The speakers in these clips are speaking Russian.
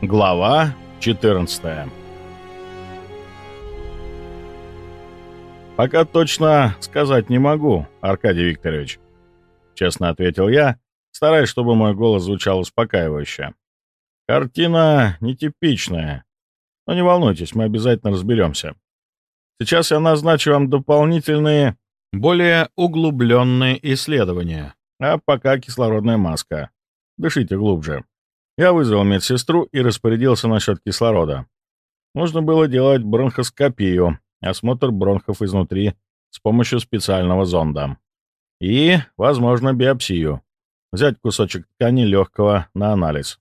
Глава 14 «Пока точно сказать не могу, Аркадий Викторович», — честно ответил я, стараясь, чтобы мой голос звучал успокаивающе. «Картина нетипичная, но не волнуйтесь, мы обязательно разберемся. Сейчас я назначу вам дополнительные, более углубленные исследования, а пока кислородная маска. Дышите глубже». Я вызвал медсестру и распорядился насчет кислорода. Нужно было делать бронхоскопию, осмотр бронхов изнутри с помощью специального зонда. И, возможно, биопсию. Взять кусочек ткани легкого на анализ.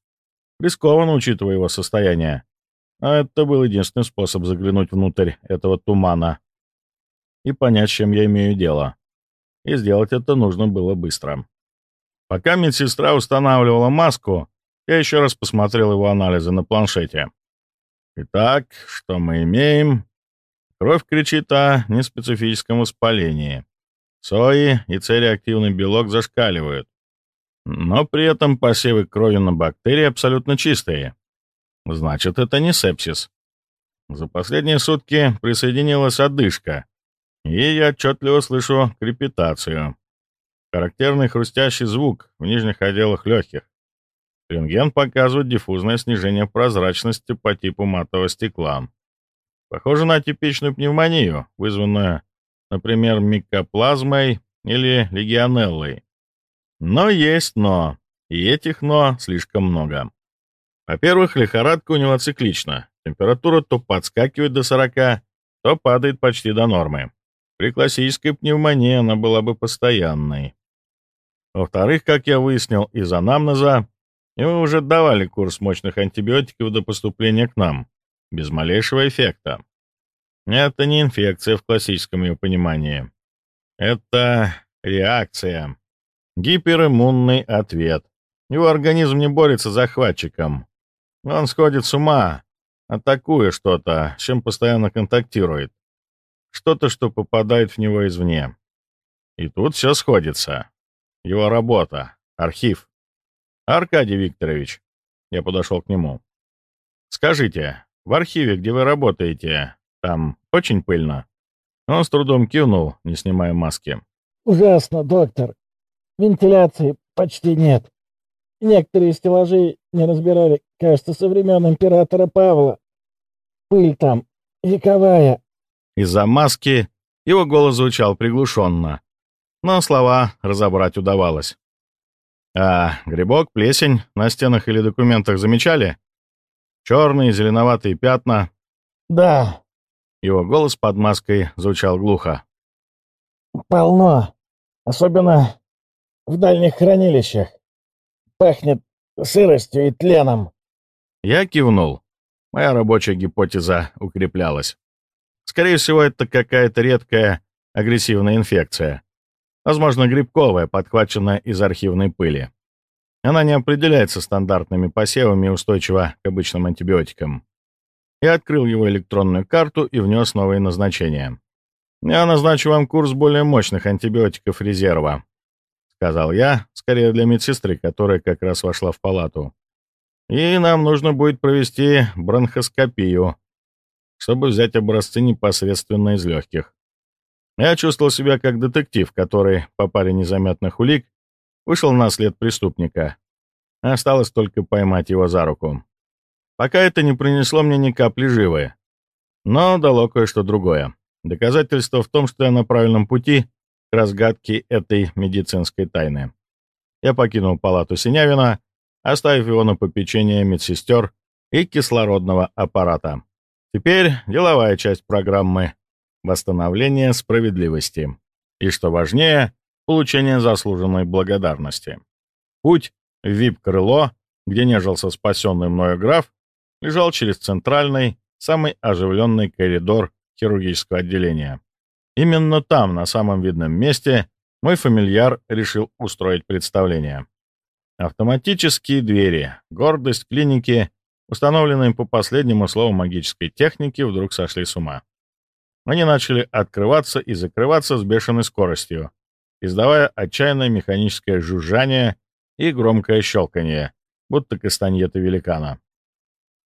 Рискованно, учитывая его состояние. Но это был единственный способ заглянуть внутрь этого тумана и понять, с чем я имею дело. И сделать это нужно было быстро. Пока медсестра устанавливала маску, я еще раз посмотрел его анализы на планшете. Итак, что мы имеем? Кровь кричит о неспецифическом воспалении. Сои и цереактивный белок зашкаливают. Но при этом посевы крови на бактерии абсолютно чистые. Значит, это не сепсис. За последние сутки присоединилась одышка, и я отчетливо слышу крепитацию. Характерный хрустящий звук в нижних отделах легких. Рентген показывает диффузное снижение прозрачности по типу матового стекла. Похоже на типичную пневмонию, вызванную, например, микоплазмой или легионеллой. Но есть «но», и этих «но» слишком много. Во-первых, лихорадка у него циклична. Температура то подскакивает до 40, то падает почти до нормы. При классической пневмонии она была бы постоянной. Во-вторых, как я выяснил из анамнеза, Ему уже давали курс мощных антибиотиков до поступления к нам, без малейшего эффекта. Это не инфекция в классическом ее понимании. Это реакция. Гипериммунный ответ. Его организм не борется с захватчиком. Он сходит с ума, атакуя что-то, с чем постоянно контактирует. Что-то, что попадает в него извне. И тут все сходится. Его работа, архив. «Аркадий Викторович», — я подошел к нему, — «скажите, в архиве, где вы работаете, там очень пыльно?» Он с трудом кивнул, не снимая маски. «Ужасно, доктор. Вентиляции почти нет. Некоторые стеллажи не разбирали, кажется, со времен императора Павла. Пыль там вековая». Из-за маски его голос звучал приглушенно, но слова разобрать удавалось. А грибок, плесень на стенах или документах замечали? Черные, зеленоватые пятна. Да. Его голос под маской звучал глухо. Полно. Особенно в дальних хранилищах. Пахнет сыростью и тленом. Я кивнул. Моя рабочая гипотеза укреплялась. Скорее всего, это какая-то редкая агрессивная инфекция. Возможно, грибковая, подхваченная из архивной пыли. Она не определяется стандартными посевами устойчива к обычным антибиотикам. Я открыл его электронную карту и внес новые назначения. «Я назначу вам курс более мощных антибиотиков резерва», — сказал я, скорее для медсестры, которая как раз вошла в палату. «И нам нужно будет провести бронхоскопию, чтобы взять образцы непосредственно из легких. Я чувствовал себя как детектив, который, по паре незаметных улик, вышел на след преступника. Осталось только поймать его за руку. Пока это не принесло мне ни капли живы. Но дало кое-что другое. Доказательство в том, что я на правильном пути к разгадке этой медицинской тайны. Я покинул палату Синявина, оставив его на попечение медсестер и кислородного аппарата. Теперь деловая часть программы восстановление справедливости и, что важнее, получение заслуженной благодарности. Путь в вип-крыло, где нежился спасенный мною граф, лежал через центральный, самый оживленный коридор хирургического отделения. Именно там, на самом видном месте, мой фамильяр решил устроить представление. Автоматические двери, гордость клиники, установленные по последнему слову магической техники, вдруг сошли с ума. Они начали открываться и закрываться с бешеной скоростью, издавая отчаянное механическое жужжание и громкое щелканье, будто кастаньеты великана.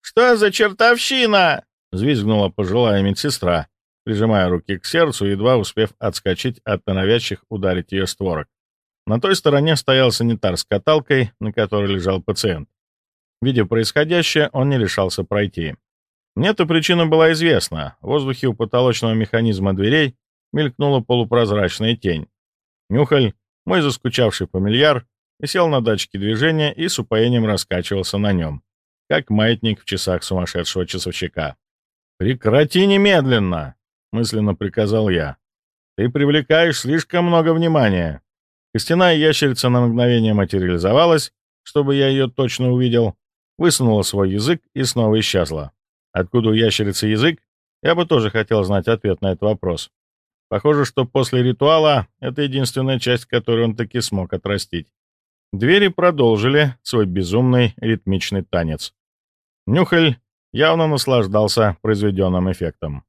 «Что за чертовщина?» — взвизгнула пожилая медсестра, прижимая руки к сердцу, едва успев отскочить от норовящих ударить ее створок. На той стороне стоял санитар с каталкой, на которой лежал пациент. Видя происходящее, он не решался пройти. Мне-то причина была известна. В воздухе у потолочного механизма дверей мелькнула полупрозрачная тень. Нюхаль, мой заскучавший фамильяр, сел на датчике движения и с упоением раскачивался на нем, как маятник в часах сумасшедшего часовщика. «Прекрати немедленно!» — мысленно приказал я. «Ты привлекаешь слишком много внимания». Костяная ящерица на мгновение материализовалась, чтобы я ее точно увидел, высунула свой язык и снова исчезла. Откуда у ящерицы язык? Я бы тоже хотел знать ответ на этот вопрос. Похоже, что после ритуала это единственная часть, которую он таки смог отрастить. Двери продолжили свой безумный ритмичный танец. Нюхаль явно наслаждался произведенным эффектом.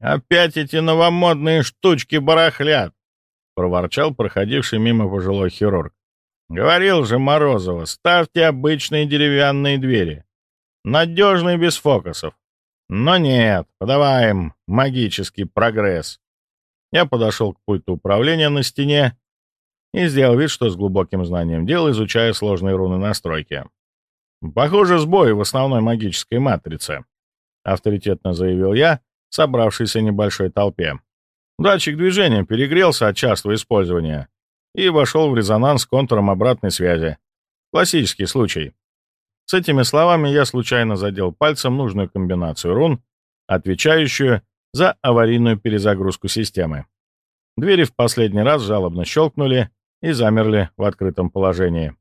«Опять эти новомодные штучки барахлят!» — проворчал проходивший мимо пожилой хирург. «Говорил же Морозова, ставьте обычные деревянные двери. Надежные без фокусов. Но нет, подаваем магический прогресс». Я подошел к пульту управления на стене и сделал вид, что с глубоким знанием дела изучаю сложные руны настройки. «Похоже, сбой в основной магической матрице», — авторитетно заявил я, собравшейся небольшой толпе. Датчик движения перегрелся от частого использования и вошел в резонанс с контуром обратной связи. Классический случай. С этими словами я случайно задел пальцем нужную комбинацию рун, отвечающую за аварийную перезагрузку системы. Двери в последний раз жалобно щелкнули и замерли в открытом положении.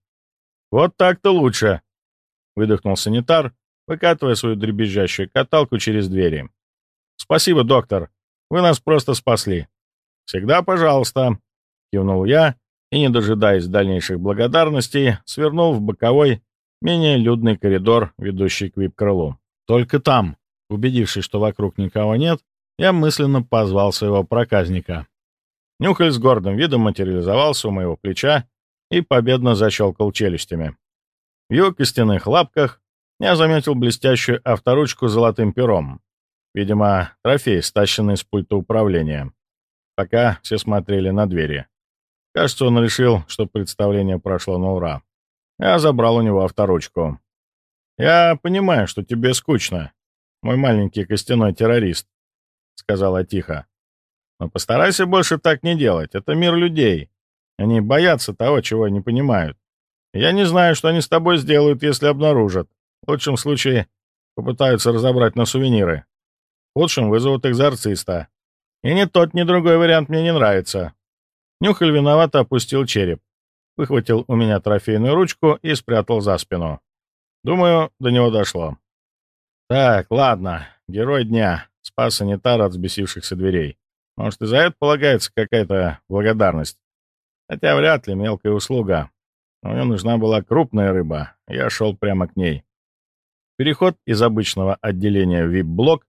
«Вот так-то лучше!» — выдохнул санитар, выкатывая свою дребезжащую каталку через двери. «Спасибо, доктор. Вы нас просто спасли». «Всегда пожалуйста», — кивнул я и, не дожидаясь дальнейших благодарностей, свернул в боковой, менее людный коридор, ведущий к вип-крылу. Только там, убедившись, что вокруг никого нет, я мысленно позвал своего проказника. Нюхаль с гордым видом материализовался у моего плеча и победно защелкал челюстями. В его костяных лапках я заметил блестящую авторучку с золотым пером. Видимо, трофей, стащенный с пульта управления. Пока все смотрели на двери. Кажется, он решил, что представление прошло на ура. Я забрал у него авторучку. «Я понимаю, что тебе скучно, мой маленький костяной террорист», — сказала тихо. «Но постарайся больше так не делать. Это мир людей. Они боятся того, чего не понимают. Я не знаю, что они с тобой сделают, если обнаружат. В лучшем случае попытаются разобрать на сувениры. Лучшим вызовут экзорциста. И ни тот, ни другой вариант мне не нравится. Нюхаль виновато опустил череп, выхватил у меня трофейную ручку и спрятал за спину. Думаю, до него дошло. Так, ладно, герой дня, спас санитара от взбесившихся дверей. Может, и за это полагается какая-то благодарность. Хотя вряд ли мелкая услуга. Мне нужна была крупная рыба, я шел прямо к ней. Переход из обычного отделения в VIP-блок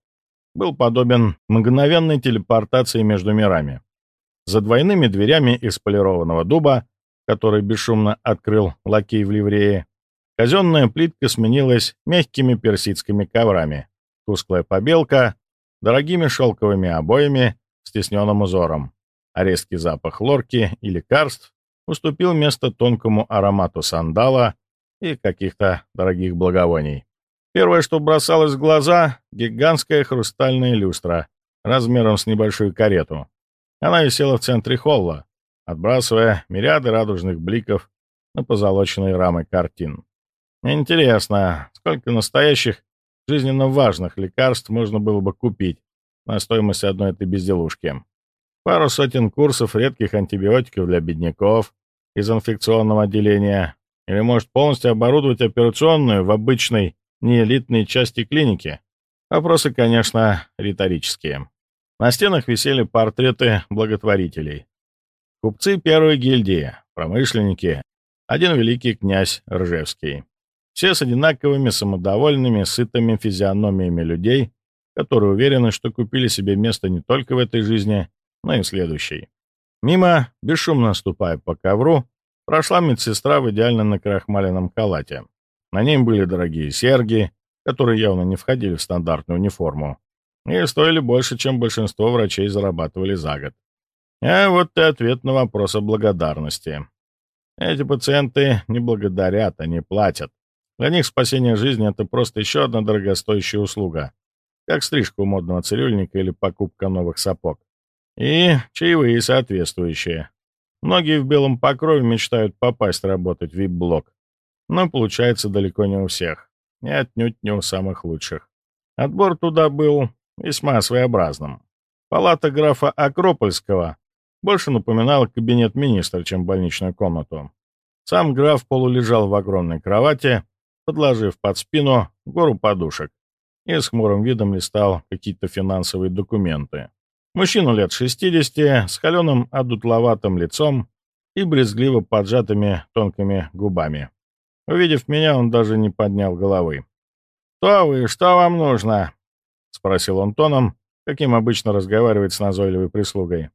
был подобен мгновенной телепортации между мирами. За двойными дверями из полированного дуба, который бесшумно открыл лакей в ливрее, казенная плитка сменилась мягкими персидскими коврами, тусклая побелка, дорогими шелковыми обоями с тесненным узором, а резкий запах лорки и лекарств уступил место тонкому аромату сандала и каких-то дорогих благовоний. Первое, что бросалось в глаза — гигантская хрустальная люстра размером с небольшую карету. Она висела в центре холла, отбрасывая мириады радужных бликов на позолоченные рамы картин. Интересно, сколько настоящих, жизненно важных лекарств можно было бы купить на стоимость одной этой безделушки? Пару сотен курсов редких антибиотиков для бедняков из инфекционного отделения, или может полностью оборудовать операционную в обычной не элитные части клиники? Вопросы, конечно, риторические. На стенах висели портреты благотворителей. Купцы первой гильдии, промышленники, один великий князь Ржевский. Все с одинаковыми самодовольными, сытыми физиономиями людей, которые уверены, что купили себе место не только в этой жизни, но и в следующей. Мимо, бесшумно ступая по ковру, прошла медсестра в идеально накрахмаленном халате. На ней были дорогие серьги, которые явно не входили в стандартную униформу, и стоили больше, чем большинство врачей зарабатывали за год. А вот и ответ на вопрос о благодарности. Эти пациенты не благодарят, они платят. Для них спасение жизни — это просто еще одна дорогостоящая услуга, как стрижка у модного цирюльника или покупка новых сапог. И чаевые соответствующие. Многие в белом покрове мечтают попасть работать в вип-блок, но получается далеко не у всех, и отнюдь не у самых лучших. Отбор туда был весьма своеобразным. Палата графа Акропольского больше напоминала кабинет министра, чем больничную комнату. Сам граф полулежал в огромной кровати, подложив под спину гору подушек, и с хмурым видом листал какие-то финансовые документы. Мужчину лет 60, с холеным одутловатым лицом и брезгливо поджатыми тонкими губами. Увидев меня, он даже не поднял головы. «Кто вы? Что вам нужно?» — спросил он тоном, каким обычно разговаривает с назойливой прислугой.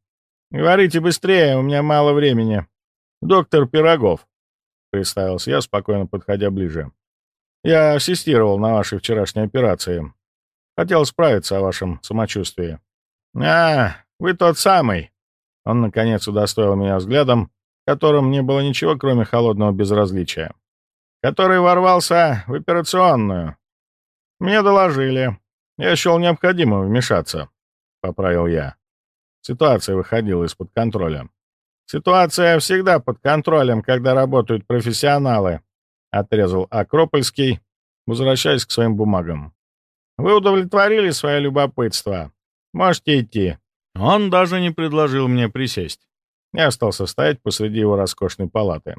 «Говорите быстрее, у меня мало времени. Доктор Пирогов», — представился я, спокойно подходя ближе. «Я ассистировал на вашей вчерашней операции. Хотел справиться о вашем самочувствии». «А, вы тот самый!» Он, наконец, удостоил меня взглядом, в котором не было ничего, кроме холодного безразличия. «Который ворвался в операционную. Мне доложили. Я счел необходимым вмешаться», — поправил я. Ситуация выходила из-под контроля. «Ситуация всегда под контролем, когда работают профессионалы», — отрезал Акропольский, возвращаясь к своим бумагам. «Вы удовлетворили свое любопытство. Можете идти». Он даже не предложил мне присесть. Я остался стоять посреди его роскошной палаты.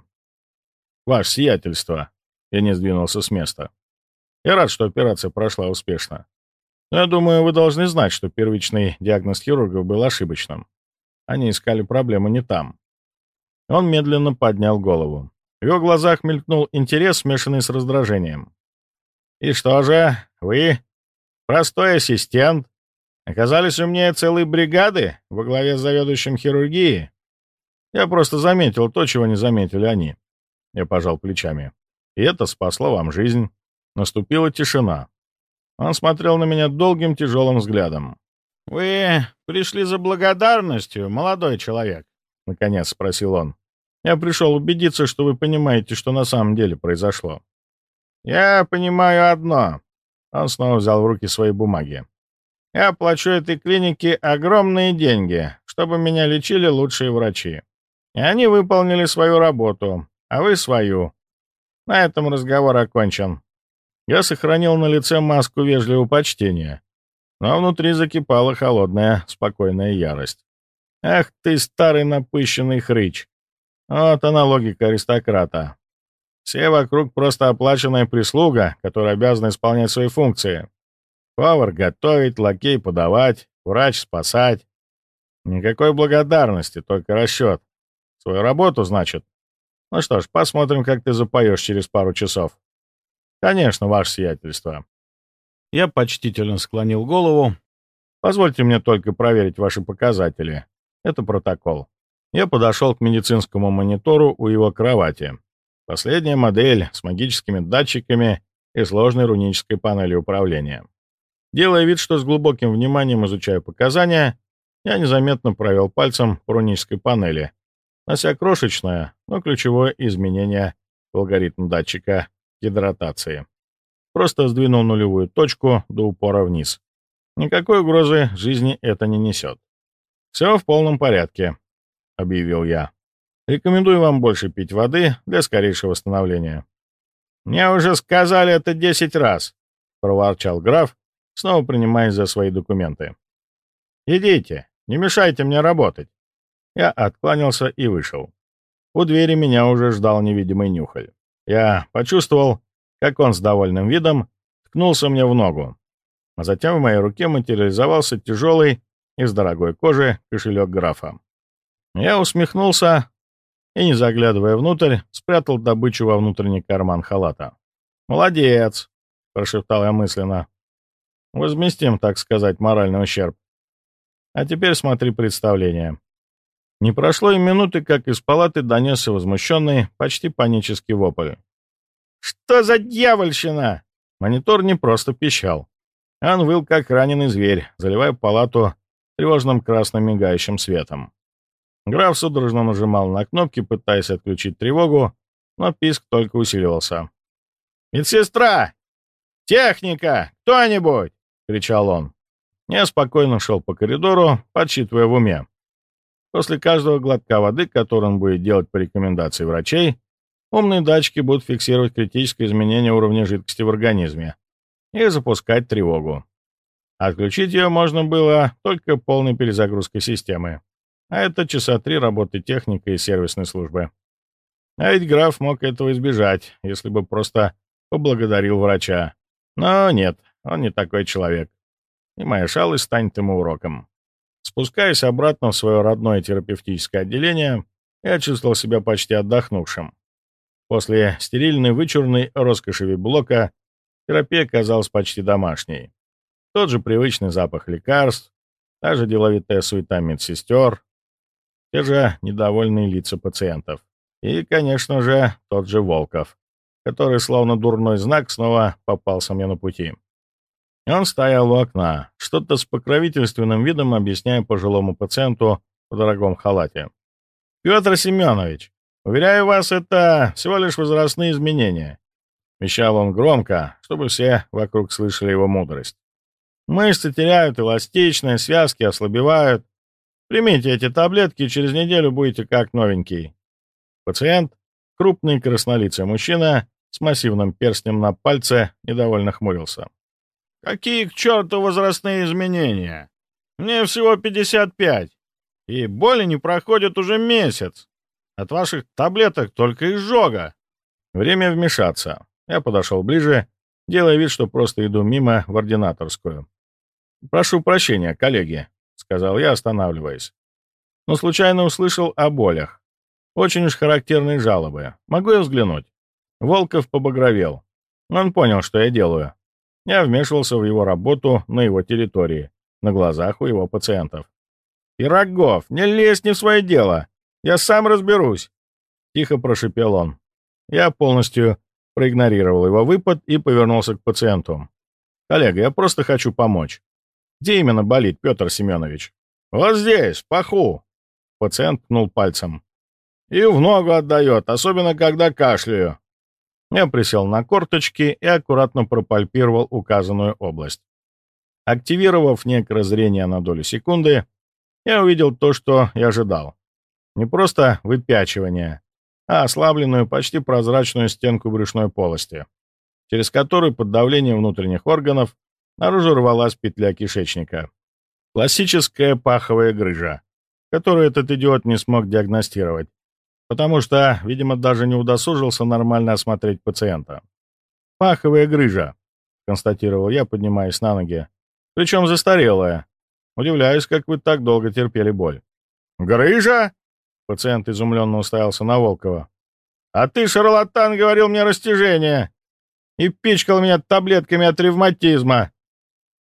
«Ваше сиятельство!» Я не сдвинулся с места. «Я рад, что операция прошла успешно. Я думаю, вы должны знать, что первичный диагноз хирургов был ошибочным. Они искали проблему не там». Он медленно поднял голову. В его глазах мелькнул интерес, смешанный с раздражением. «И что же, вы, простой ассистент, Оказались умнее целой бригады во главе с заведующим хирургии. Я просто заметил то, чего не заметили они. Я пожал плечами. И это спасло вам жизнь. Наступила тишина. Он смотрел на меня долгим тяжелым взглядом. «Вы пришли за благодарностью, молодой человек?» — наконец спросил он. «Я пришел убедиться, что вы понимаете, что на самом деле произошло». «Я понимаю одно». Он снова взял в руки свои бумаги. Я плачу этой клинике огромные деньги, чтобы меня лечили лучшие врачи. И они выполнили свою работу, а вы свою. На этом разговор окончен. Я сохранил на лице маску вежливого почтения, но внутри закипала холодная, спокойная ярость. Ах ты, старый напыщенный хрыч! Вот она логика аристократа. Все вокруг просто оплаченная прислуга, которая обязана исполнять свои функции. Повар готовить, лакей подавать, врач спасать. Никакой благодарности, только расчет. Свою работу, значит. Ну что ж, посмотрим, как ты запоешь через пару часов. Конечно, ваше сиятельство. Я почтительно склонил голову. Позвольте мне только проверить ваши показатели. Это протокол. Я подошел к медицинскому монитору у его кровати. Последняя модель с магическими датчиками и сложной рунической панелью управления. Делая вид, что с глубоким вниманием изучаю показания, я незаметно провел пальцем по рунической панели, нося крошечное, но ключевое изменение в алгоритм датчика гидратации. Просто сдвинул нулевую точку до упора вниз. Никакой угрозы жизни это не несет. «Все в полном порядке», — объявил я. «Рекомендую вам больше пить воды для скорейшего восстановления». «Мне уже сказали это десять раз», — проворчал граф, снова принимаясь за свои документы. «Идите, не мешайте мне работать». Я откланялся и вышел. У двери меня уже ждал невидимый нюхаль. Я почувствовал, как он с довольным видом ткнулся мне в ногу, а затем в моей руке материализовался тяжелый из дорогой кожи кошелек графа. Я усмехнулся и, не заглядывая внутрь, спрятал добычу во внутренний карман халата. «Молодец!» — прошептал я мысленно. Возместим, так сказать, моральный ущерб. А теперь смотри представление. Не прошло и минуты, как из палаты донесся возмущенный, почти панический вопль. «Что за дьявольщина? Монитор не просто пищал. Он выл, как раненый зверь, заливая палату тревожным красным мигающим светом. Граф судорожно нажимал на кнопки, пытаясь отключить тревогу, но писк только усиливался. «Медсестра! Техника! Кто-нибудь!» — кричал он. Я спокойно шел по коридору, подсчитывая в уме. После каждого глотка воды, который он будет делать по рекомендации врачей, умные датчики будут фиксировать критическое изменение уровня жидкости в организме и запускать тревогу. Отключить ее можно было только полной перезагрузкой системы. А это часа три работы техника и сервисной службы. А ведь граф мог этого избежать, если бы просто поблагодарил врача. Но нет, он не такой человек. И моя шалость станет ему уроком. Спускаясь обратно в свое родное терапевтическое отделение, я чувствовал себя почти отдохнувшим. После стерильной вычурной роскоши блока терапия казалась почти домашней. Тот же привычный запах лекарств, та же деловитая суета медсестер, те же недовольные лица пациентов. И, конечно же, тот же Волков, который, словно дурной знак, снова попался мне на пути. Он стоял у окна, что-то с покровительственным видом объясняя пожилому пациенту в дорогом халате. «Петр Семенович, уверяю вас, это всего лишь возрастные изменения», — вещал он громко, чтобы все вокруг слышали его мудрость. «Мышцы теряют эластичность, связки ослабевают, Примите эти таблетки, и через неделю будете как новенький. Пациент, крупный краснолицый мужчина с массивным перстнем на пальце, недовольно хмурился. «Какие к черту возрастные изменения? Мне всего 55, и боли не проходят уже месяц. От ваших таблеток только изжога». Время вмешаться. Я подошел ближе, делая вид, что просто иду мимо в ординаторскую. «Прошу прощения, коллеги», — сказал я, останавливаясь. Но случайно услышал о болях. Очень уж характерные жалобы. Могу я взглянуть? Волков побагровел. Он понял, что я делаю. Я вмешивался в его работу на его территории, на глазах у его пациентов. «Пирогов, не лезь не в свое дело! Я сам разберусь!» Тихо прошипел он. Я полностью проигнорировал его выпад и повернулся к пациенту. «Коллега, я просто хочу помочь. Где именно болит, Петр Семенович? Вот здесь, в паху. Пациент ткнул пальцем. И в ногу отдает, особенно когда кашляю. Я присел на корточки и аккуратно пропальпировал указанную область. Активировав некое зрение на долю секунды, я увидел то, что я ожидал. Не просто выпячивание, а ослабленную, почти прозрачную стенку брюшной полости, через которую под давлением внутренних органов Наружу рвалась петля кишечника. Классическая паховая грыжа, которую этот идиот не смог диагностировать, потому что, видимо, даже не удосужился нормально осмотреть пациента. «Паховая грыжа», — констатировал я, поднимаясь на ноги. «Причем застарелая. Удивляюсь, как вы так долго терпели боль». «Грыжа?» — пациент изумленно уставился на Волкова. «А ты, шарлатан, говорил мне растяжение и пичкал меня таблетками от ревматизма.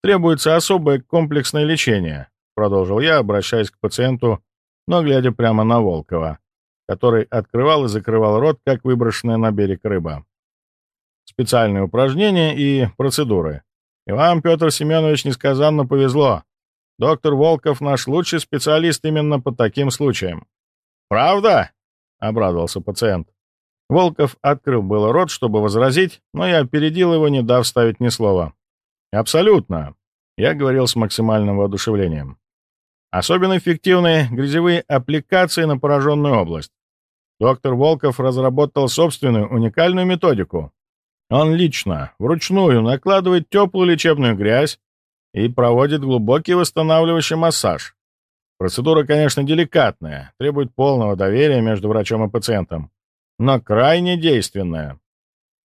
Требуется особое комплексное лечение, продолжил я, обращаясь к пациенту, но глядя прямо на Волкова, который открывал и закрывал рот, как выброшенная на берег рыба. Специальные упражнения и процедуры. И вам, Петр Семенович, несказанно повезло. Доктор Волков наш лучший специалист именно по таким случаям. «Правда?» — обрадовался пациент. Волков открыл было рот, чтобы возразить, но я опередил его, не дав ставить ни слова. Абсолютно. Я говорил с максимальным воодушевлением. Особенно эффективны грязевые аппликации на пораженную область. Доктор Волков разработал собственную уникальную методику. Он лично, вручную накладывает теплую лечебную грязь и проводит глубокий восстанавливающий массаж. Процедура, конечно, деликатная, требует полного доверия между врачом и пациентом, но крайне действенная.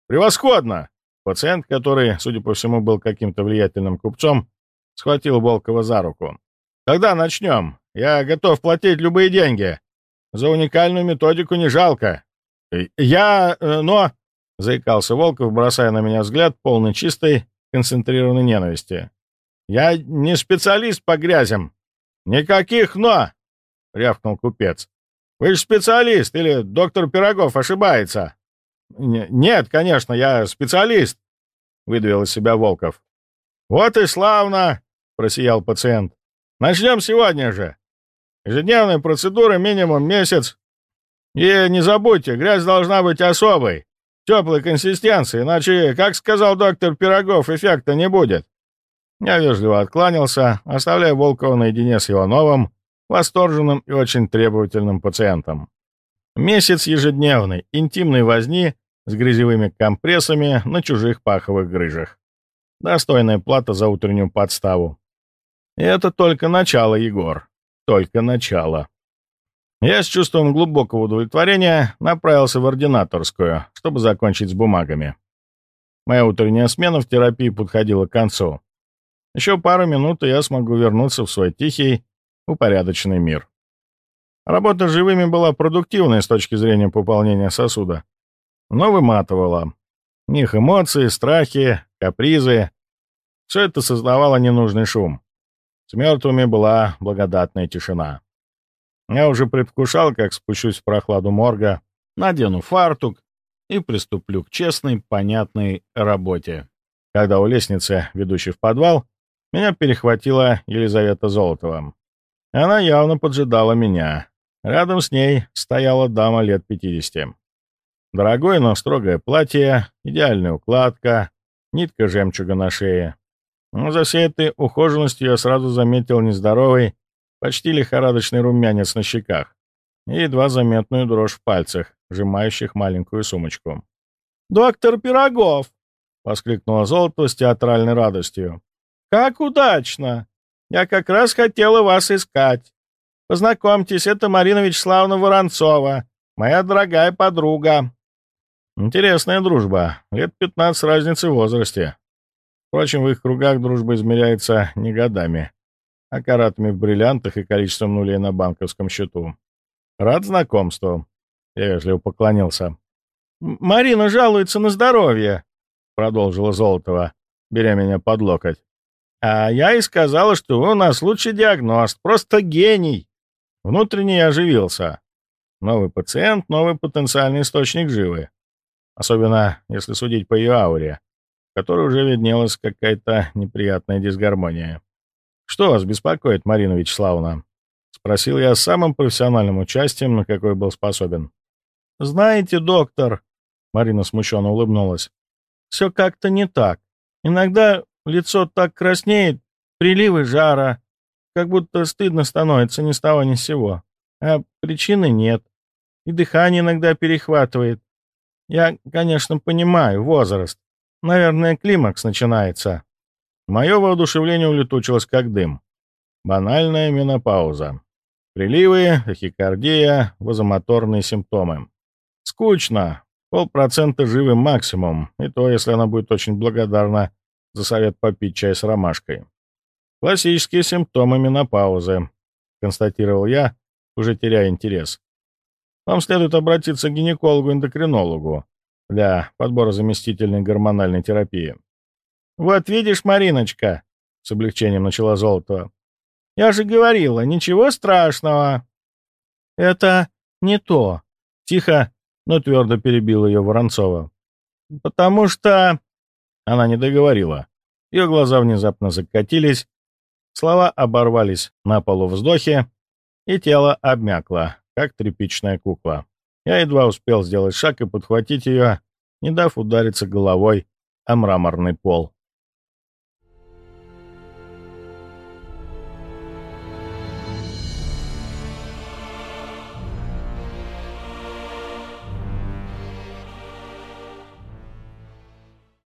«Превосходно!» Пациент, который, судя по всему, был каким-то влиятельным купцом, схватил Волкова за руку. «Тогда начнем. Я готов платить любые деньги. За уникальную методику не жалко. Я... Э, но...» — заикался Волков, бросая на меня взгляд, полный чистой, концентрированной ненависти. «Я не специалист по грязям. Никаких «но!» — рявкнул купец. «Вы же специалист, или доктор Пирогов ошибается?» «Нет, конечно, я специалист. — выдавил из себя Волков. «Вот и славно!» — просиял пациент. «Начнем сегодня же. Ежедневная процедура минимум месяц. И не забудьте, грязь должна быть особой, теплой консистенции, иначе, как сказал доктор Пирогов, эффекта не будет». Я вежливо откланялся, оставляя Волкова наедине с его новым, восторженным и очень требовательным пациентом. Месяц ежедневной, интимной возни с грязевыми компрессами на чужих паховых грыжах. Достойная плата за утреннюю подставу. Это только начало, Егор. Только начало. Я с чувством глубокого удовлетворения направился в ординаторскую, чтобы закончить с бумагами. Моя утренняя смена в терапии подходила к концу. Еще пару минут, и я смогу вернуться в свой тихий, упорядоченный мир. Работа живыми была продуктивной с точки зрения пополнения сосуда, но выматывала. Их эмоции, страхи, капризы — все это создавало ненужный шум. С мертвыми была благодатная тишина. Я уже предвкушал, как спущусь в прохладу морга, надену фартук и приступлю к честной, понятной работе. Когда у лестницы, ведущей в подвал, меня перехватила Елизавета Золотова. Она явно поджидала меня. Рядом с ней стояла дама лет 50. Дорогое, но строгое платье, идеальная укладка, нитка жемчуга на шее. Но за всей этой ухоженностью я сразу заметил нездоровый, почти лихорадочный румянец на щеках и едва заметную дрожь в пальцах, сжимающих маленькую сумочку. «Доктор Пирогов!» — воскликнула Золото с театральной радостью. «Как удачно! Я как раз хотела вас искать. Познакомьтесь, это Марина Вячеславовна Воронцова, моя дорогая подруга». Интересная дружба, лет 15 разницы в возрасте. Впрочем, в их кругах дружба измеряется не годами, а каратами в бриллиантах и количеством нулей на банковском счету. Рад знакомству. Я вежливо поклонился. «Марина жалуется на здоровье», — продолжила Золотова, беря меня под локоть. «А я и сказала, что вы у нас лучший диагност, просто гений». Внутренне я оживился. Новый пациент, новый потенциальный источник живы. Особенно, если судить по ее ауре, которой уже виднелась какая-то неприятная дисгармония. «Что вас беспокоит, Марина Вячеславовна?» — спросил я с самым профессиональным участием, на какой был способен. «Знаете, доктор...» — Марина смущенно улыбнулась. «Все как-то не так. Иногда лицо так краснеет, приливы жара, как будто стыдно становится ни с того ни с сего. А причины нет. И дыхание иногда перехватывает. Я, конечно, понимаю, возраст. Наверное, климакс начинается. Мое воодушевление улетучилось как дым. Банальная менопауза. Приливы, тахикардия, вазомоторные симптомы. Скучно. Полпроцента живым максимум, и то, если она будет очень благодарна за совет попить чай с ромашкой. Классические симптомы менопаузы, констатировал я, уже теряя интерес. Вам следует обратиться к гинекологу-эндокринологу для подбора заместительной гормональной терапии. «Вот видишь, Мариночка», — с облегчением начала Золотова, — «я же говорила, ничего страшного». «Это не то», — тихо, но твердо перебила ее Воронцова. «Потому что...» Она не договорила. Ее глаза внезапно закатились, слова оборвались на полу вздохе, и тело обмякло, как тряпичная кукла. Я едва успел сделать шаг и подхватить ее, не дав удариться головой о мраморный пол.